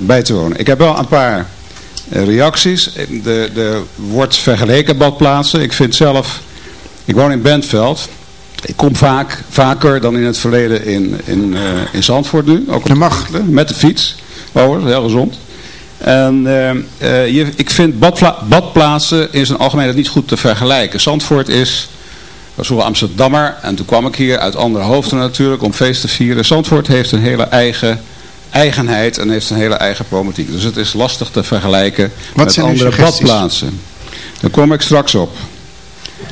[SPEAKER 19] bij te wonen. Ik heb wel een paar reacties. Er de, wordt vergeleken badplaatsen. Ik vind zelf, ik woon in Bentveld. Ik kom vaak, vaker dan in het verleden in, in, uh, in Zandvoort nu. Ook
[SPEAKER 2] dat mag.
[SPEAKER 19] Met de fiets. Overigens, heel gezond. En uh, uh, je, ik vind badplaatsen in zijn algemeenheid niet goed te vergelijken. Zandvoort is, was vroeger Amsterdammer. En toen kwam ik hier uit andere hoofden natuurlijk om feest te vieren. Zandvoort heeft een hele eigen eigenheid en heeft een hele eigen problematiek. Dus het is lastig te vergelijken
[SPEAKER 2] Wat
[SPEAKER 19] met
[SPEAKER 2] zijn
[SPEAKER 19] andere badplaatsen. Daar kom ik straks op.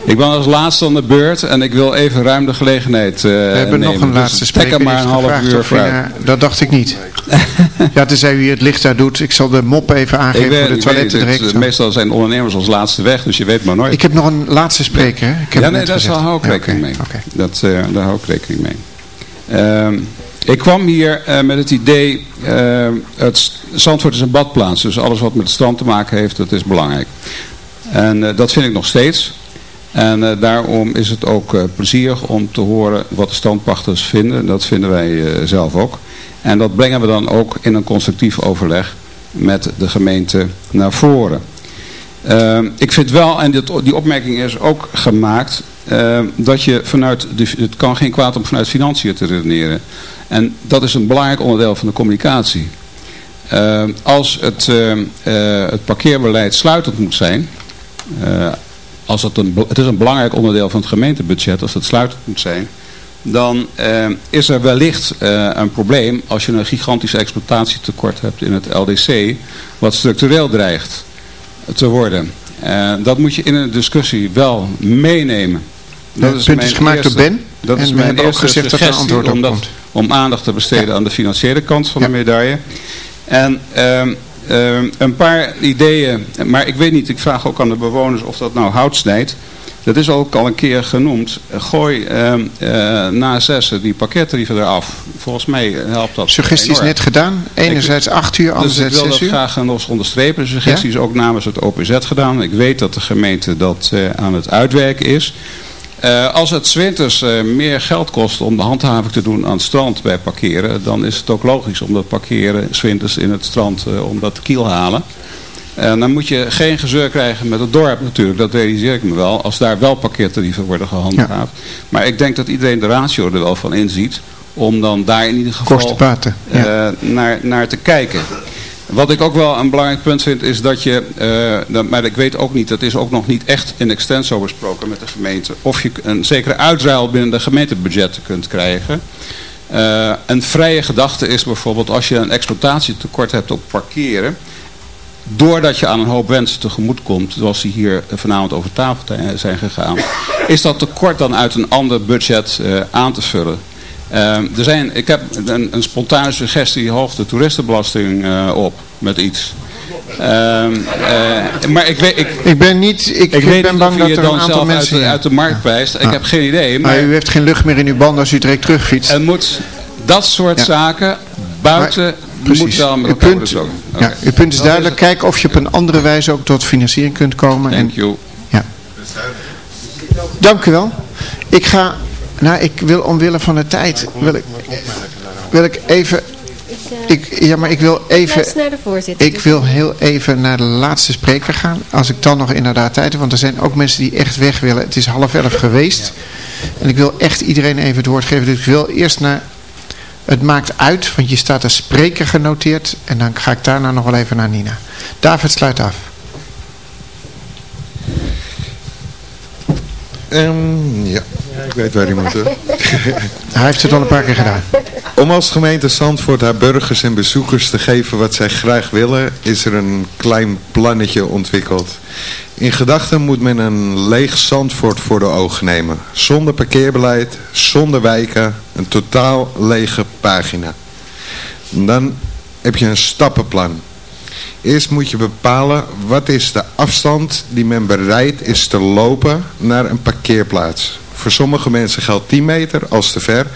[SPEAKER 19] Ik ben als laatste aan de beurt en ik wil even ruim de gelegenheid uh,
[SPEAKER 2] We hebben
[SPEAKER 19] nemen.
[SPEAKER 2] nog een laatste
[SPEAKER 19] dus
[SPEAKER 2] spreker.
[SPEAKER 19] maar een half uur
[SPEAKER 2] voor. Uh, dat dacht ik niet. ja, tenzij u het licht daar doet. Ik zal de mop even aangeven
[SPEAKER 19] weet,
[SPEAKER 2] voor de toiletten
[SPEAKER 19] weet,
[SPEAKER 2] direct.
[SPEAKER 19] meestal zijn ondernemers als laatste weg, dus je weet maar nooit.
[SPEAKER 2] Ik heb nog een laatste spreker. Ik heb
[SPEAKER 19] ja, nee, daar hou ik rekening mee. Dat, daar hou ik rekening mee. Ik kwam hier uh, met het idee, uh, het Zandvoort is een badplaats, dus alles wat met het strand te maken heeft, dat is belangrijk. En uh, dat vind ik nog steeds. En daarom is het ook plezierig om te horen wat de standpachters vinden. Dat vinden wij zelf ook. En dat brengen we dan ook in een constructief overleg met de gemeente naar voren. Ik vind wel, en dit, die opmerking is ook gemaakt, dat je vanuit, de, het kan geen kwaad om vanuit financiën te redeneren. En dat is een belangrijk onderdeel van de communicatie. als het, het parkeerbeleid sluitend moet zijn, als het, een, het is een belangrijk onderdeel van het gemeentebudget, als het sluitend moet zijn, dan is er wellicht uh, een probleem als je een gigantische exploitatietekort hebt in het LDC, wat structureel dreigt te worden. Uh, dat moet je in een discussie wel meenemen.
[SPEAKER 2] Dat ja, is punt is gemaakt
[SPEAKER 19] eerste,
[SPEAKER 2] door Ben.
[SPEAKER 19] Dat is mijn eerste
[SPEAKER 2] gezegd dat er antwoord op
[SPEAKER 19] om, dat,
[SPEAKER 2] komt.
[SPEAKER 19] om aandacht te besteden ja. aan de financiële kant van
[SPEAKER 2] ja.
[SPEAKER 19] de medaille. En uh, een paar ideeën, maar ik weet niet, ik vraag ook aan de bewoners of dat nou hout snijdt. Dat is ook al een keer genoemd. Gooi uh, uh, na zessen die parkeertarieven eraf. Volgens mij helpt dat
[SPEAKER 2] Suggestie is net gedaan. Enerzijds 8 uur, anderzijds
[SPEAKER 19] dus ik wil
[SPEAKER 2] 6
[SPEAKER 19] dat
[SPEAKER 2] uur.
[SPEAKER 19] graag nog onderstrepen. De suggestie
[SPEAKER 2] Ja?
[SPEAKER 19] is ook namens het OPZ gedaan. Ik weet dat de gemeente dat uh, aan het uitwerken is. Uh, als het zwinters meer geld kost om de handhaving te doen aan het strand bij parkeren, dan is het ook logisch om dat parkeren zwinters in het strand om dat te kiel halen. En dan moet je geen gezeur krijgen met het dorp natuurlijk, dat realiseer ik me wel, als daar wel parkeertarieven worden gehandhaafd. Ja. Maar ik denk dat iedereen de ratio er wel van inziet, om dan daar in ieder geval
[SPEAKER 2] ja.
[SPEAKER 19] naar, naar te kijken. Wat ik ook wel een belangrijk punt vind is dat je, uh, dat, maar ik weet ook niet, dat is ook nog niet echt in extenso besproken met de gemeente, of je een zekere uitruil binnen de gemeentebudgetten kunt krijgen. Uh, een vrije gedachte is bijvoorbeeld als je een exploitatietekort hebt op parkeren, doordat je aan een hoop wensen tegemoet komt, zoals die hier vanavond over tafel zijn gegaan, is dat tekort dan uit een ander budget uh, aan te vullen. Uh, er zijn, ik heb een, een spontane suggestie, hoog de toeristenbelasting uh, op met iets. Uh, maar ik weet, ik,
[SPEAKER 2] ik ben niet, ik,
[SPEAKER 19] ik weet
[SPEAKER 2] ben bang dat er een aantal mensen...
[SPEAKER 19] uit, de, uit de markt wijst. Ik heb geen idee.
[SPEAKER 2] Maar,
[SPEAKER 19] Maar
[SPEAKER 2] u heeft geen lucht meer in uw band als u direct terugfietst.
[SPEAKER 19] het moet dat soort
[SPEAKER 2] Ja.
[SPEAKER 19] zaken buiten
[SPEAKER 2] Precies.
[SPEAKER 19] wel met
[SPEAKER 2] Uw punt, ja, uw punt is
[SPEAKER 19] Dat
[SPEAKER 2] duidelijk. Kijk of je op een andere wijze ook tot financiering kunt komen.
[SPEAKER 19] Thank
[SPEAKER 2] en,
[SPEAKER 19] you.
[SPEAKER 2] Ja. Dank u wel. Ik ga, nou ik wil omwille van de tijd, wil ik, wil ik even, ik, ja maar ik wil even,
[SPEAKER 12] Luister naar de voorzitter.
[SPEAKER 2] ik wil heel even naar de laatste spreker gaan. Als ik dan nog inderdaad tijd heb, want er zijn ook mensen die echt weg willen. Het is half elf geweest. En ik wil echt iedereen even het woord geven. Dus ik wil eerst naar, het maakt uit, want je staat als spreker genoteerd. En dan ga ik daarna nog wel even naar Nina. David sluit af.
[SPEAKER 6] Ehm, ja. ik weet waar die moet. hoor.
[SPEAKER 2] Hij heeft het al een paar keer gedaan.
[SPEAKER 6] Om als gemeente Zandvoort haar burgers en bezoekers te geven wat zij graag willen, is er een klein plannetje ontwikkeld. In gedachten moet men een leeg Zandvoort voor de ogen nemen. Zonder parkeerbeleid, zonder wijken, een totaal lege pagina. Dan heb je een stappenplan. Eerst moet je bepalen wat is de afstand die men bereid is te lopen naar een parkeerplaats. Voor sommige mensen geldt 10 meter als te ver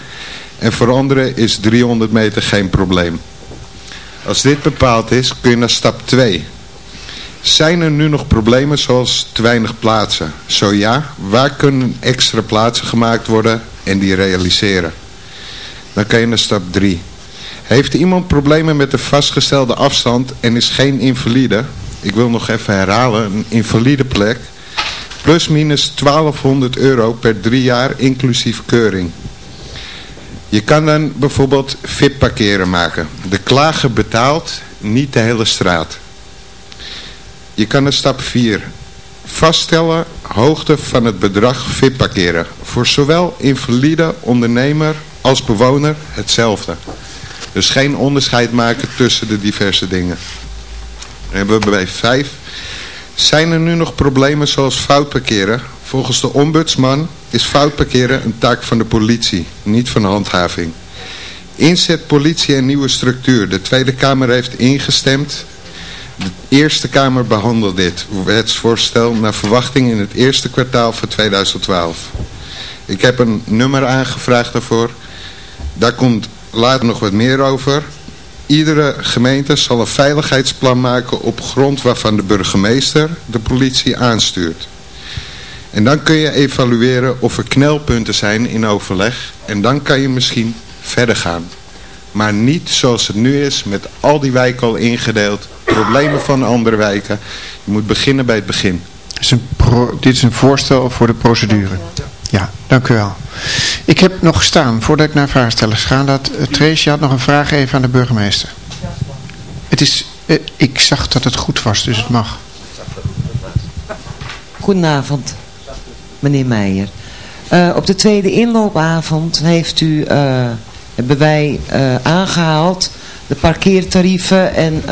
[SPEAKER 6] en voor anderen is 300 meter geen probleem. Als dit bepaald is kun je naar stap 2. Zijn er nu nog problemen zoals te weinig plaatsen? Zo ja, waar kunnen extra plaatsen gemaakt worden en die realiseren? Dan kan je naar stap 3. Heeft iemand problemen met de vastgestelde afstand en is geen invalide? Ik wil nog even herhalen, een invalide plek. Plus minus 1200 euro per drie jaar inclusief keuring. Je kan dan bijvoorbeeld VIP parkeren maken. De klager betaalt, niet de hele straat. Je kan een stap 4. Vaststellen hoogte van het bedrag VIP parkeren. Voor zowel invalide, ondernemer als bewoner hetzelfde. Dus geen onderscheid maken tussen de diverse dingen. Dan hebben we bij 5. Zijn er nu nog problemen zoals fout parkeren? Volgens de ombudsman is fout parkeren een taak van de politie, niet van de handhaving. Inzet politie en nieuwe structuur. De Tweede Kamer heeft ingestemd. De Eerste Kamer behandelt dit wetsvoorstel naar verwachting in het eerste kwartaal van 2012. Ik heb een nummer aangevraagd daarvoor. Daar komt later nog wat meer over. Iedere gemeente zal een veiligheidsplan maken op grond waarvan de burgemeester de politie aanstuurt. En dan kun je evalueren of er knelpunten zijn in overleg. En dan kan je misschien verder gaan. Maar niet zoals het nu is, met al die wijken al ingedeeld. Problemen van andere wijken. Je moet beginnen bij het begin.
[SPEAKER 2] Dit is een, dit is een voorstel voor de procedure. Ja, dank u wel. Ik heb nog gestaan, voordat ik naar vraagstellers ga, dat uh, Trace had nog een vraag even aan de burgemeester. Het is, uh, ik zag dat het goed was, dus het mag.
[SPEAKER 20] Goedenavond, meneer Meijer. Uh, op de tweede inloopavond heeft u, hebben wij aangehaald de parkeertarieven en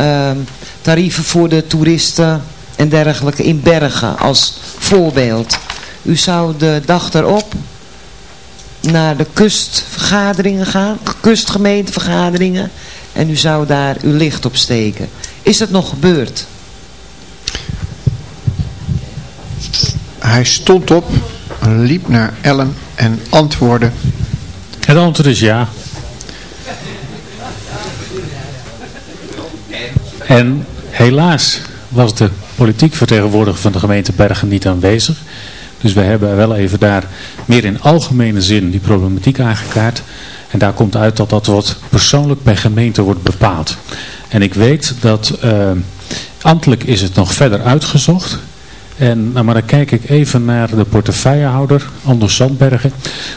[SPEAKER 20] tarieven voor de toeristen en dergelijke in Bergen als voorbeeld. U zou de dag erop naar de kustvergaderingen gaan, kustgemeentevergaderingen. En u zou daar uw licht op steken. Is dat nog gebeurd?
[SPEAKER 2] Hij stond op, liep naar Ellen en antwoordde.
[SPEAKER 18] Het antwoord is ja. En helaas was de politiek vertegenwoordiger van de gemeente Bergen niet aanwezig. Dus we hebben wel even daar meer in algemene zin die problematiek aangekaart. En daar komt uit dat dat wat persoonlijk per gemeente wordt bepaald. En ik weet dat uh, ambtelijk is het nog verder uitgezocht. En, nou, maar dan kijk ik even naar de portefeuillehouder, Anders Zandbergen.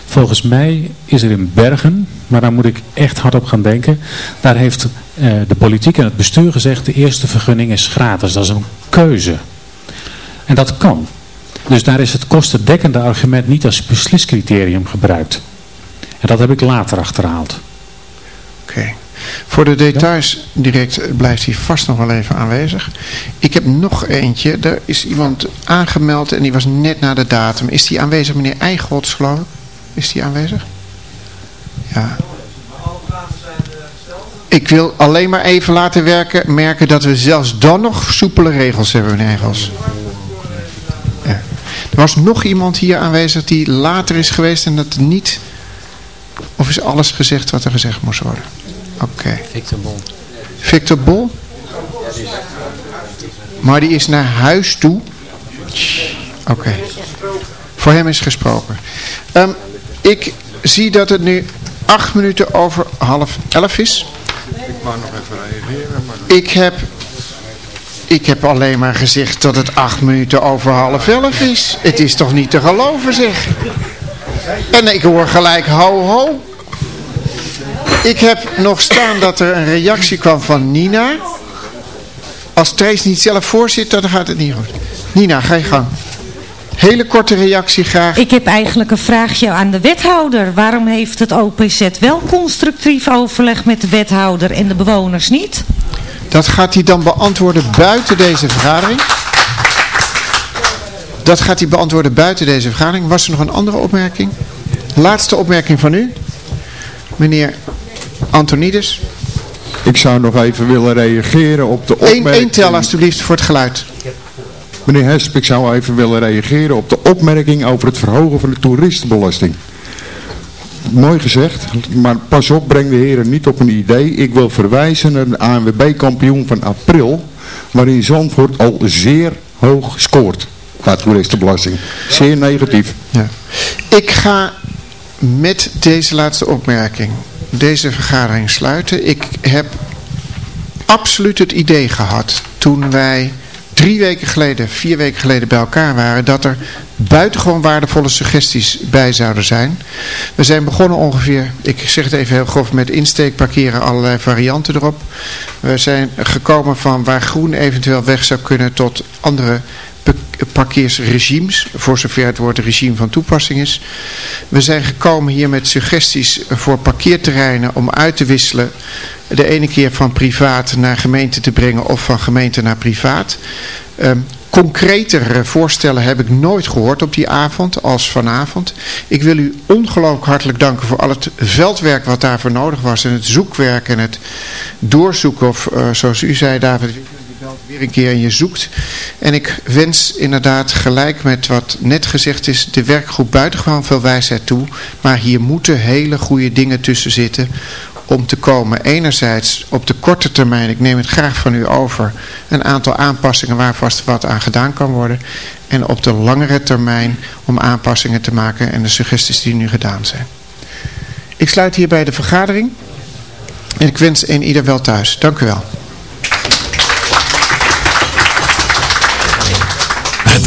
[SPEAKER 18] Volgens mij is er in Bergen, maar daar moet ik echt hard op gaan denken. Daar heeft uh, de politiek en het bestuur gezegd, de eerste vergunning is gratis. Dat is een keuze. En dat kan. Dus daar is het kostendekkende argument niet als besliscriterium gebruikt. En dat heb ik later achterhaald.
[SPEAKER 2] Oké. Voor de details direct blijft hij vast nog wel even aanwezig. Ik heb nog eentje. Er is iemand aangemeld en die was net na de datum. Is die aanwezig, meneer Eichholz? Is die aanwezig? Ja. Ik wil alleen maar even laten werken, merken dat we zelfs dan nog soepele regels hebben, meneer Eichholz. Er was nog iemand hier aanwezig die later is geweest en dat niet... Of is alles gezegd wat er gezegd moest worden? Oké.
[SPEAKER 5] Victor Bol.
[SPEAKER 2] Victor Bol? Maar die is naar huis toe. Oké. Voor hem is gesproken. Um, ik zie dat het nu acht minuten over half elf is.
[SPEAKER 6] Ik mag nog even reageren. Maar...
[SPEAKER 2] Ik heb ik heb alleen maar gezegd dat het acht minuten over half elf is. Het is toch niet te geloven zeg. En ik hoor gelijk ho ho. Ik heb nog staan dat er een reactie kwam van Nina. Als Trace niet zelf voorzit, dan gaat het niet goed. Nina, ga je gang. Hele korte reactie graag.
[SPEAKER 21] Ik heb eigenlijk een vraagje aan de wethouder. Waarom heeft het OPZ wel constructief overleg met de wethouder en de bewoners niet?
[SPEAKER 2] Dat gaat hij dan beantwoorden buiten deze vergadering. Dat gaat hij beantwoorden buiten deze vergadering. Was er nog een andere opmerking? Laatste opmerking van u. Meneer Antonides.
[SPEAKER 11] Ik zou nog even willen reageren op de opmerking...
[SPEAKER 2] Eén tel alstublieft voor het geluid.
[SPEAKER 11] Meneer Hesp, ik zou even willen reageren op de opmerking over het verhogen van de toeristenbelasting. Mooi gezegd, maar pas op, breng de heren niet op een idee. Ik wil verwijzen naar de ANWB-kampioen van april, waarin Zandvoort al zeer hoog scoort qua toeristenbelasting. Zeer negatief.
[SPEAKER 2] Ja. Ik ga met deze laatste opmerking deze vergadering sluiten. Ik heb absoluut het idee gehad toen wij drie weken geleden, vier weken geleden bij elkaar waren, dat er buitengewoon waardevolle suggesties bij zouden zijn. We zijn begonnen ongeveer, ik zeg het even heel grof, met insteek parkeren allerlei varianten erop. We zijn gekomen van waar groen eventueel weg zou kunnen tot andere parkeersregimes, voor zover het woord regime van toepassing is. We zijn gekomen hier met suggesties voor parkeerterreinen om uit te wisselen. De ene keer van privaat naar gemeente te brengen of van gemeente naar privaat. Um, concretere voorstellen heb ik nooit gehoord op die avond als vanavond. Ik wil u ongelooflijk hartelijk danken voor al het veldwerk wat daarvoor nodig was. En het zoekwerk en het doorzoeken of uh, zoals u zei David weer een keer en je zoekt. En ik wens inderdaad gelijk met wat net gezegd is, de werkgroep buitengewoon veel wijsheid toe. Maar hier moeten hele goede dingen tussen zitten om te komen. Enerzijds op de korte termijn, ik neem het graag van u over, een aantal aanpassingen waar vast wat aan gedaan kan worden. En op de langere termijn om aanpassingen te maken en de suggesties die nu gedaan zijn. Ik sluit hierbij de vergadering. En ik wens een ieder wel thuis. Dank u wel.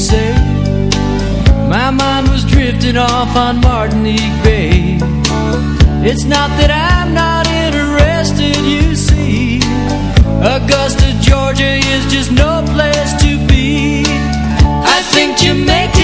[SPEAKER 22] say. My mind was
[SPEAKER 23] drifting off on Martinique Bay. It's not that I'm not interested, you see. Augusta, Georgia is just no place to be. I think Jamaica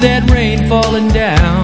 [SPEAKER 23] that rain falling down.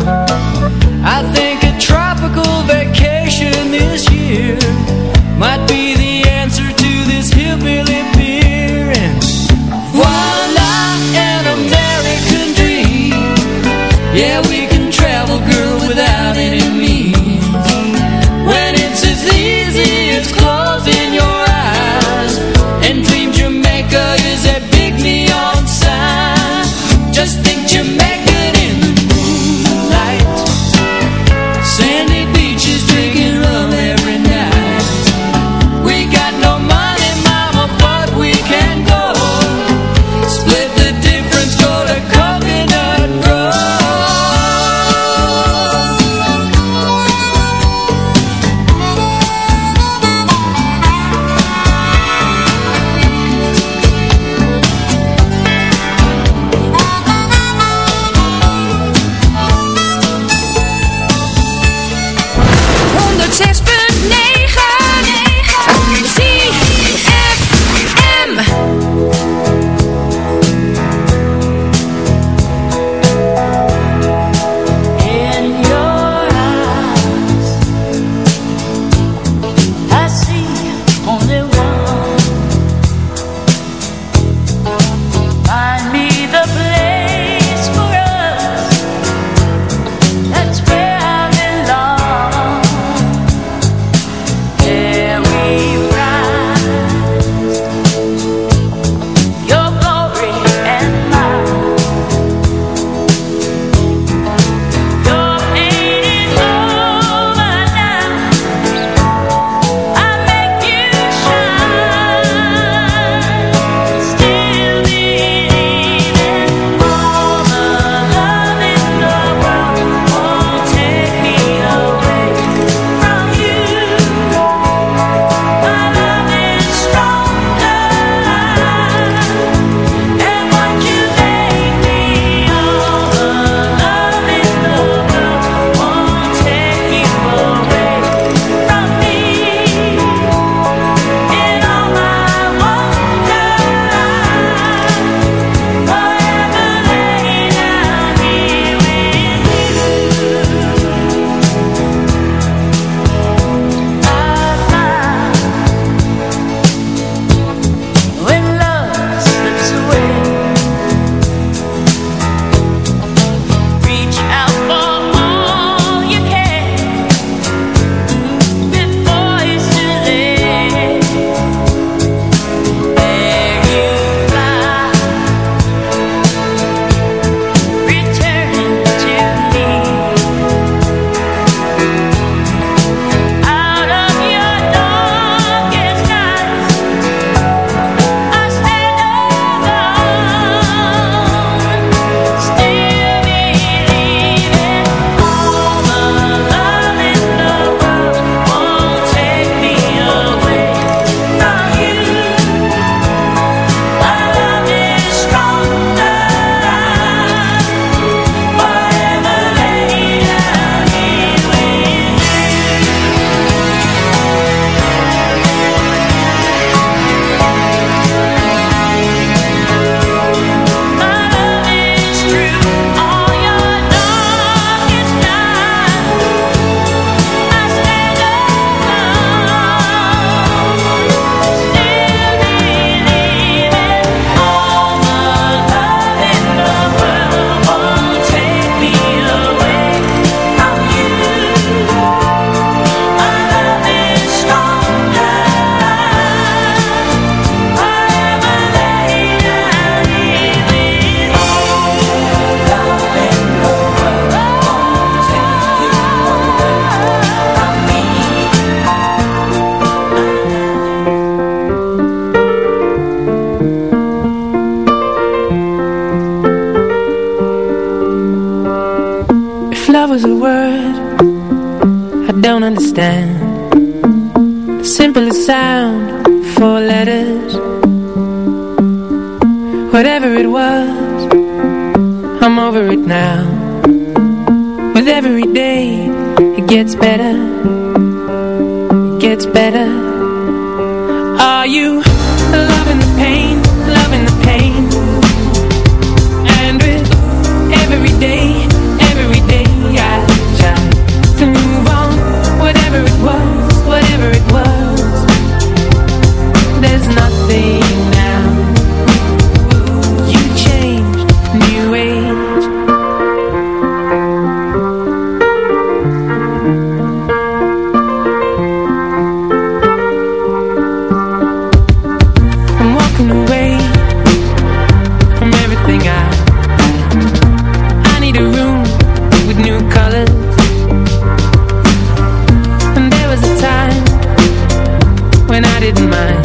[SPEAKER 23] When
[SPEAKER 24] I didn't mind.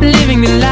[SPEAKER 24] Living the life